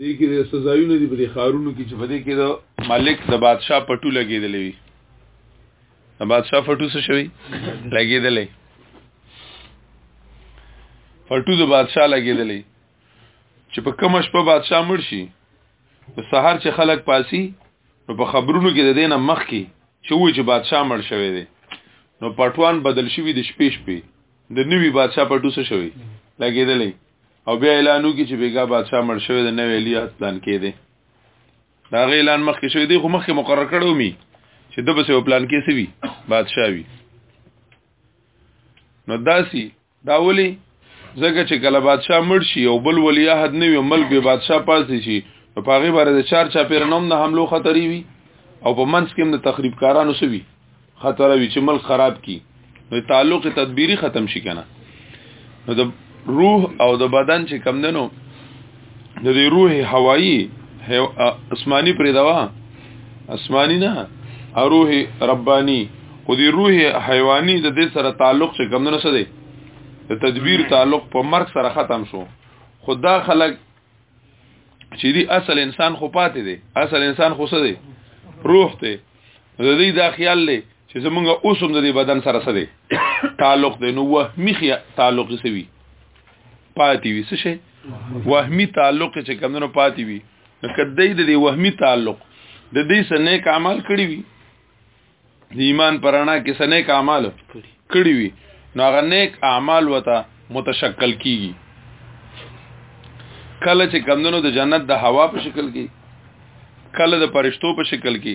دې کې د سزایونه دي په دې خارونو کې چې په دې کې د ملک د بادشاه پټو لګېدلې وي د بادشاه پټو څه شوی لګېدلې پټو د بادشاه لګېدلې چې په کوم شپه بادشاه مړ شي په سحر چې خلک پاسي نو په خبرونو کې د دینه مخ کې چې وې چې بادشاه مړ شوی دی نو پټوان بدل شوی د شپې شپې د نوي بادشاه پټو څه شوی لګېدلې او بیا اعلانو کې چې بیګا بادشاہ مړ شوی د نوې الیات پلان کې دی دا غي اعلان مخکې شوی دی خو مخکې مقرر کړو می چې د بسو پلان کې سوي بادشاہ وي نو داسي دا ولي ځکه چې کله بادشاہ مړ شي او بل ولی عہد نه وي ملک به بادشاہ پاتې شي په پاغي باندې د چار چا پیر نوم نه حملو خطرې وي او په منځ کې د تخریبکارانو سوي خطر وی چې ملک خراب کی نو تعلق تدبیری ختم شي کنه نو د روح او د بدن چې کم دنو د دې روح هوایی اسماني پر دوا اسماني نه روح ربانی او دې روح حیواني د دې سره تعلق چې کم دنو سره د تدبیر تعلق په مرګ سره ختم شو خدا خلق چې دی اصل انسان خو پاتې دی اصل انسان خو سره دی روح ته نو د دې دا خیال لې چې زمونږ اوس هم د دې بدن سره سره تعلق دی نو وهمي تعلق سوي پاتې وي څه شي وهمي تعلق چې کمونو پاتې وي نو کدی د دې وهمي تعلق د دې سنې کمال کړی وي د ایمان پرانا کې سنې کمال کړی وي نو هغه نیک اعمال وته متشکل کیږي کله چې کمونو د جنت د هوا په شکل کې کله د پرشتو په شکل کې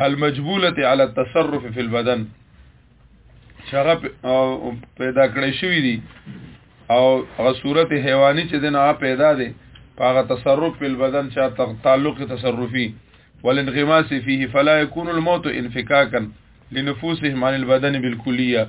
المجبوله على التصرف في البدن شغه پیدا کړی شوی دی او هغه صورت حیواني چې دنا پیدا دی هغه تصرف په بدن چې تعلق تصرفي والانغماس فيه فلا يكون الموت انفكاكا لنفوسهم عن البدن بالكليه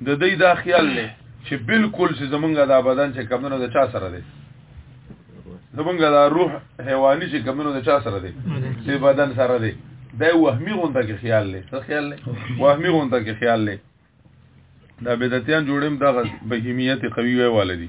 د دې دا خیال نه چې بالکل چې زمونږه دا بدن چې کمونو د چا سره دی زمونږه دا روح حیواني چې کمونو د چا سره دی چې بدن سره دی دا وهمي غونډه کې خیال لې څه خیال لې وهمي غونډه کې خیال لې دا بدعتيان جوړیم دا بهیمیت قوی وی والدي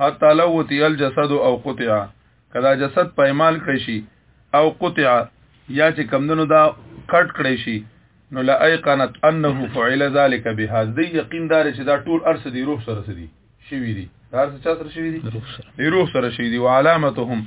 حتا لو وتی الجسد او قطع کدا جسد پایمال کړی شي او قطع یا چې کمندونو دا کټ کړی شي نو لا ايقنت انه فعل ذلك بها دې یقین دار چې دا ټول ارس دی روح سره سدي شوی دی دا ارس چا سره شوی دی روح سره شوی دی وعلامتهم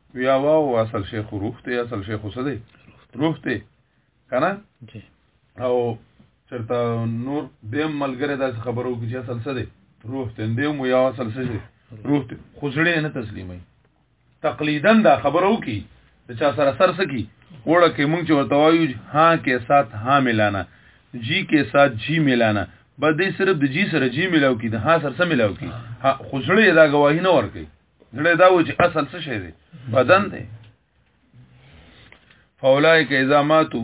ویا واو اصل شیخ روح ته اصل شیخ څه دی روح ته کنه او چرته نور دیم ملګری داسې خبرو کې چې اصل څه دی روح ته دیم یا اصل څه دی روح ته خوځړې نه تسلیمي تقلیدا دا خبرو کې چې چا سره سر سکی وړه کې مونږ چې ورته وایو ها کې سات ها ملانا جی کې سات جی ملانا به دې صرف د جی سره جی ملاو کې د ها سره سره ملاو کې خوځړې دا گواهی نه ورکي زړه دا و چې اصل څه شی دی بدن دی فاولائک اذا ماتو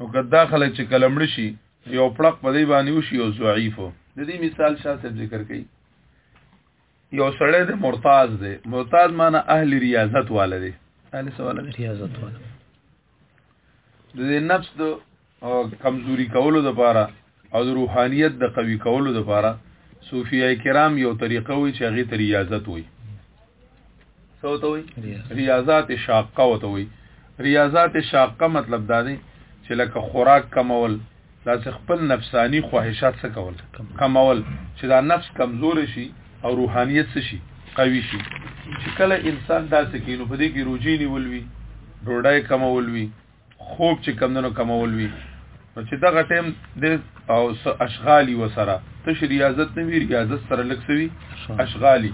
نو که دا خلک چې کلمړ شي یو پړق په دی باندې وشي او ضعیف د دې مثال شاسه ذکر کړي یو سړی د مرتاز دی مرتاز معنی اهل ریاضت والده اهل سوال ریاضت والده د دې نفس د کمزوري کولو لپاره او د روحانيت د قوي کولو لپاره صوفیای کرام یو طریقه وي چې هغه ته ریاضت وي څه ته وي ریاضت شاقه وته وي ریاضت شاقه مطلب دا دی چې لکه خوراک کمول دا چې خپل نفسانی خواهشات څه کول کمول چې دا نفس کمزور شي او روحانيت څه شي قوي شي چې کله انسان دا څه کینو په دې کې روجي نیول وي ډوډۍ کمول وي خوب چې کمندونو کمول وي نو چې دغه ټیم د او اشغالي وسره ته ریاضت نه وی ریاضت سره لکسوي اشغالي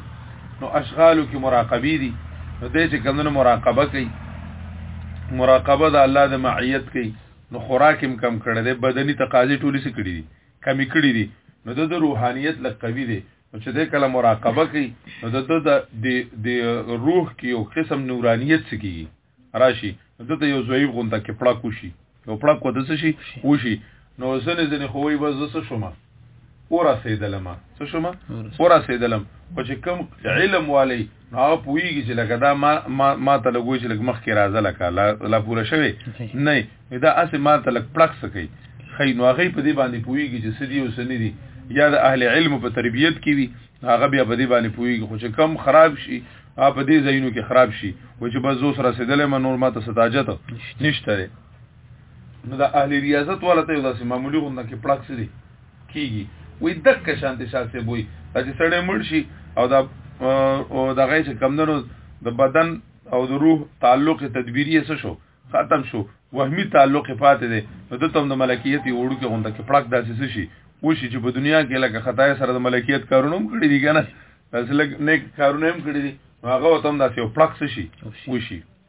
نو اشغالو کې مراقبه دي نو دې چې کمندونو مراقبه کوي مراقبه د الله د معیت کوي نو خوراک هم کم کړی دی بدني تقاضې ټولې څه کړي دي کمی کړي دي نو د روحانیت لږ قوي دی نو چې د کله مراقبه کوي نو د د د روح کې یو قسم نورانیت سکی راشي د ته یو ضعیف غونډه کې پړه کوشي یو پړه کو د څه شي وشي نو ځنه ځنه خوې بس زسه شومه ورسېدلم څه شوم ورسېدلم او چې کوم علم والی نو هغه پوېږي چې لکه دا ما ما, ما ته لګوي چې لکه مخ کې راځه لکه لا, لا پوره شوی نه دا اسې ما ته لک پړک سکی خی نو هغه په دې باندې پوېږي چې سدي او سنې دي یا د اهل علم په تربیت کې وي هغه بیا په دې باندې پوېږي خو چې کم خراب شي هغه په دې ځایونو کې خراب شي و چې بس زو سره رسېدلې ما نور ما ته ستاجت نشته نو دا اهل ریاضت والا ته داسې معمولی غونډه کې پړک سدي کیږي وې دک شانتي شاسې بوي چې سړی مړ شي او دا او دا غي چې کمندنو د بدن او د روح تعلق تدبیری څه شو ختم شو وهمي تعلق پاتې دی نو دته هم د ملکیت یو وړو کې غونډه کې پړک داسې شي وشي چې په دنیا کې لکه خدای سره د ملکیت کارونه هم کړی دي کنه داسې لکه نیک کارونه هم کړی دي هغه وته هم داسې پړک شي وشي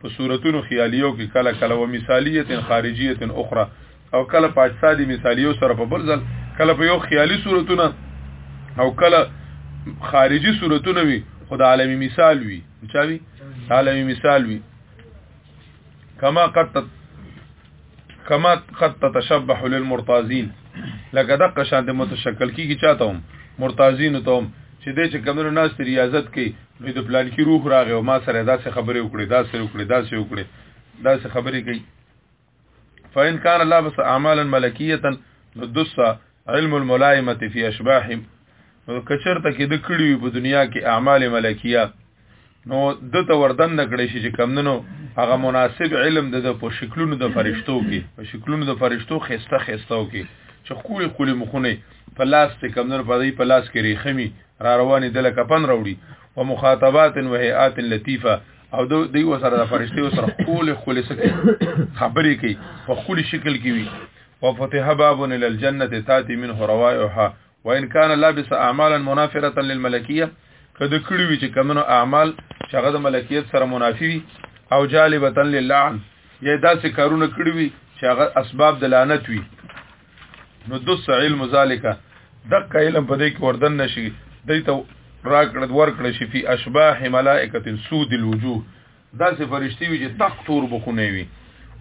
په صورتونو خیالیو کې کله کله و مثالیت خارجیت اخرى او کله په اجسادي مثالیو سره په بل ځل کله په یو خیالي صورتونه او کله خارجي صورتونه وي خو د عالمي مثال وي چا وي عالمي مثال وي کما قد کما قد تتشبح للمرتازين لکه دغه شان د متشکل کیږي چاته هم مرتازین ته هم چې د چې کمنو ناس ته ریاضت کوي نو د پلان کې روح راغی او ما سره داسې خبرې وکړې داسې وکړې داسې وکړې داسې خبرې کوي فإن كان لابس اعمالا ملکيه ندس علم الملائمه فی اشباح نو کچرته کې د کړي په دنیا کې اعمال ملکیه نو د ته وردن نکړې شي چې کمندنو هغه مناسب علم د په شکلونو د فرشتو کې په شکلونو د فرشتو خسته خستو کې چې خولي خولي مخونه په لاس ته کمندنو په دې په لاس کې ریخمي را روانې د لکه پن راوړي او مخاطبات و هيئات لطیفه او دو دی وسره د فرشتي وسره خولي خولي سکه خبرې کوي په خولي شکل کې وي وفتح باب الى الجنه تاتي منه روائحها وان كان لابس اعمالا منافره للملكيه کده کړی وی چې کمنو اعمال چې هغه د ملکیت سره منافی وي او جالبتن للعن یا داسې کارونه کړی وي چې هغه اسباب د لعنت وي نو دس علم ذالک دغه علم په دې کې وردن نشي دای ته راکړد ورکړ شي په اشباح ملائکه سود الوجوه داسې فرشتي وي چې تخت تور بخونه وي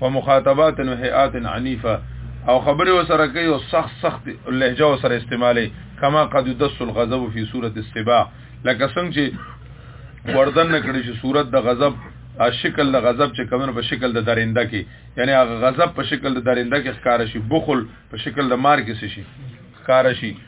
او مخاطبات نو هيئات عنيفه او خبرې وسره کوي او سخت سخت لهجه وسره استعمالي کما قد يدس الغضب في سوره السباع لکه څنګه چې وردن نکړي چې صورت د غضب شکل د غضب چې کمن په شکل د درنده کې یعنی هغه غضب په شکل د درنده کې ښکار شي بخل په شکل د مار کې شي ښکار شي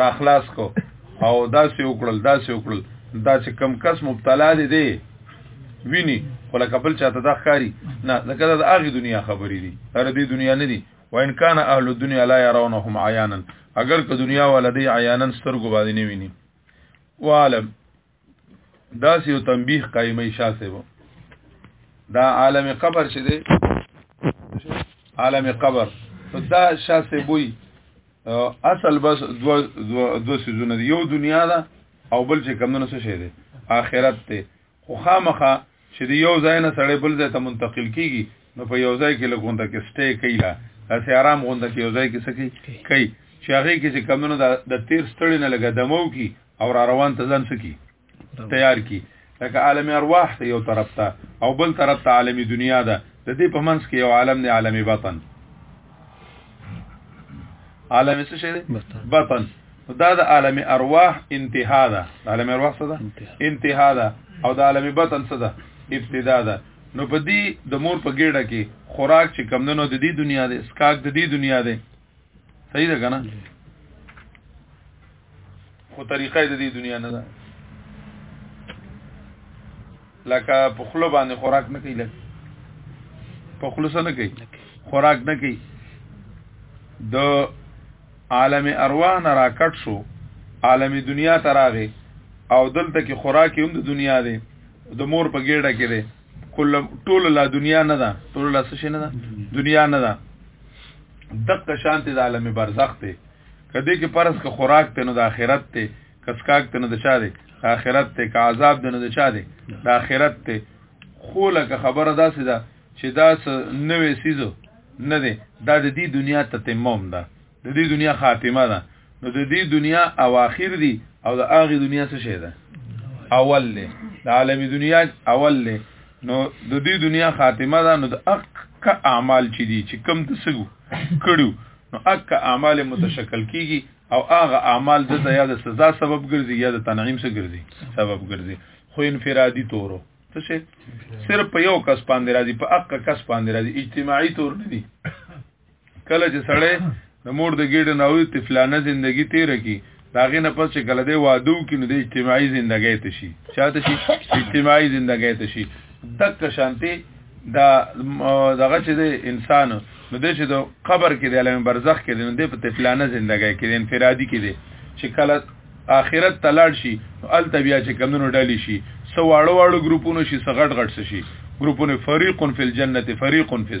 را خلاص کو او داسې وکړل داسې وکړل دا چې کم کس مبتلا دي دی ویني خو لکه بل چاته دا ښکاری نه لکه دا د هغه دنیا خبرې دي هر دې دنیا نه دي وان کان اهل الدنيا لا يرونهم عيانا اگر که دنیا ولدی عيانا سترګو باندې نه ویني وعلم دا سیو تنبیه قائمه شاه سیو دا عالم قبر چې دی عالم قبر دا شاه سیوی اصل بس دو دو دو سيزونه یو دنیا ده او بل چې کمونه څه شي دي آخرت ته خو خامخه چې دی یو ځای نه سړی بل ځای ته منتقل کیږي نو په یو ځای کې لګونده کې سټې کوي لا اسې آرام غونده کې یو ځای کې سکی کوي چې هغه کې چې کمونه د تیر ستړي نه لګا دمو کی او را روان ته ځان سکی تیار کی لکه عالم ارواح ته یو طرف ته او بل طرف ته عالم دنیا ده د دې په منځ کې یو عالم دی عالم باطن عالم څه شي باطن دا د عالم ارواح انتها ده عالم ارواح څه ده انتها ده او د عالم باطن څه ده ابتدا ده نو په دې د مور په ګډه کې خوراک چې کمندونو د دې دنیا ده اسکاک د دې دنیا ده صحیح ده کنه خو طریقه د دې دنیا نه ده لکه په خلو باندې خوراک نه کوي لکه په خلو سره نه کوي خوراک نه کوي د عالم ارواح نه راکټ شو عالم دنیا ته راغی او دلته کې خوراک هم د دنیا دی د مور په ګېډه کې دی کله ټول لا دنیا نه ده ټول لا څه نه ده دنیا نه ده دغه شانت د عالم برزخ ته کدی کې پرس که خوراک ته نو د آخرت ته کسکاک ته نو د چا دی د آخرت ته که عذاب ته نو د چا دی د آخرت ته خو لکه خبره داسې ده چې دا نوې سیزو نه دی دا د دې دنیا ته تمام ده د دې دنیا خاتمه ده نو د دې دنیا اواخر دي او د هغه دنیا څه شي ده اول له د عالم دنیا اول له نو د دې دنیا خاتمه ده نو د اک اعمال چې دي چې کم تسګو کړو نو اک اعمال متشکل کیږي او هغه اعمال د یا د سزا سبب ګرځي یا د تنعیم سره ګرځي سبب ګرځي خو انفرادي تورو څه شي صرف په یو کس باندې راځي په اک کس باندې راځي اجتماعي تور نه دي کله چې سړی د مور د ګډ ناوي تفلانه زندگی تیر کی داغه نه پس چې کله دی وادو کې نو د اجتماعي زندګۍ ته شي چاته شي اجتماعي زندګۍ ته شي دک شانتي دا دغه چې د انسان نو د چې د قبر کې د عالم برزخ کې د په تفلانه زندګۍ کې د انفرادي کې دی چې کله آخرت تلاړ شي ال تبیا چې کمونو ډالي شي سو واړو واړو ګروپونو شي سغټ غټ شي ګروپونه فریقون فی الجنه فریقون فی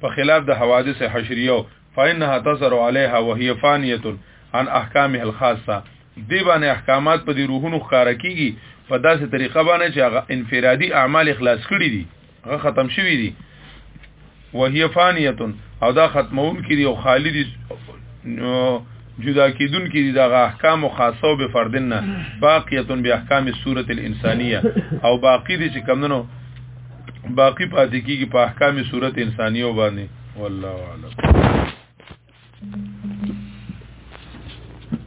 په خلاف د حوادث حشریو فإنها تظهر عليها وهي فانيه عن احکامه الخاصه دی باندې احکامات په دې روحونو ښکارا کیږي په داسې طریقه باندې چې هغه انفرادي اعمال اخلاص کړي دي هغه ختم شوی دي وهي فانيه او دا ختمون کړي او خالدي جدا کیدونکې دي دغه احکام خاصه به فردن نه باقیتون به احکام صورت الانسانیه او باقی دي چې کمندنو باقی پاتې کیږي په احکام صورت انسانیه باندې والله اعلم